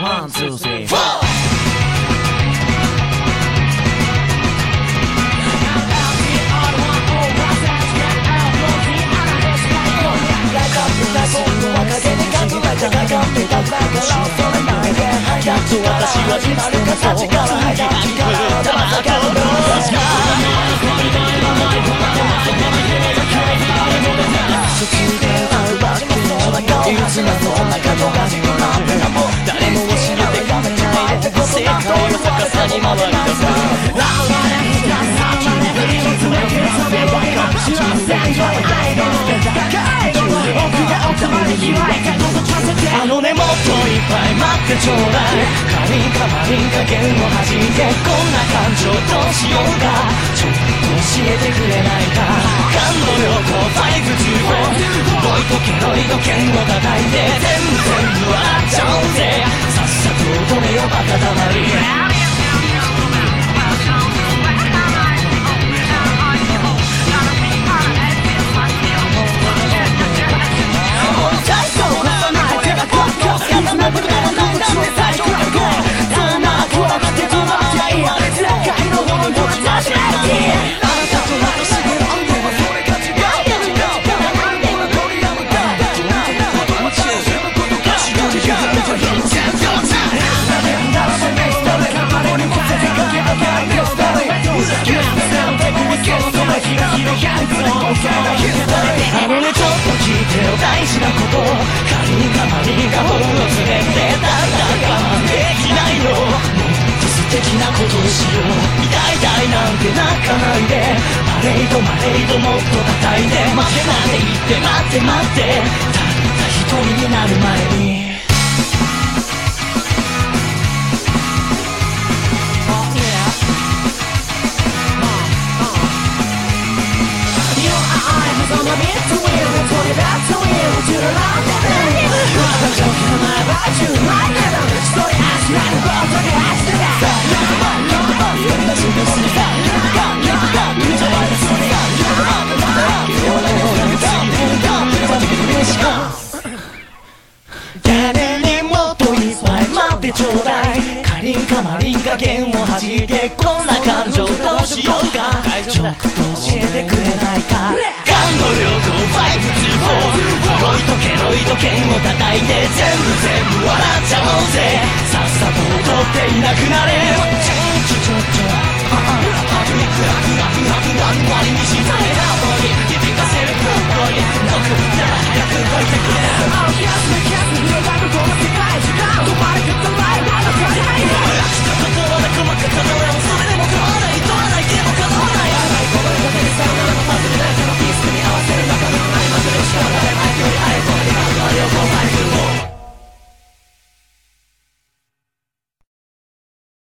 ワン、ツー、スリー、フォーじゃがのそれ今が中のあのねもっといっぱい待ってちょうだい。カリンカマリン加減をはじいてこんな感情どうしようかちょっと教えてくれないか。感動旅行5 2 4ボイとケロイド剣を叩いて全然。でパレードマレードもっと叩いて待てなんて言って待って待ってたった一人になる前に誰加をこんな感情どうしようか。ちょっと教えてくれないかガンの領土524呪いとケロイド剣を叩いて全部全部笑っちゃおうぜ。さっさと踊っていなくなれちょちょちょちょああああ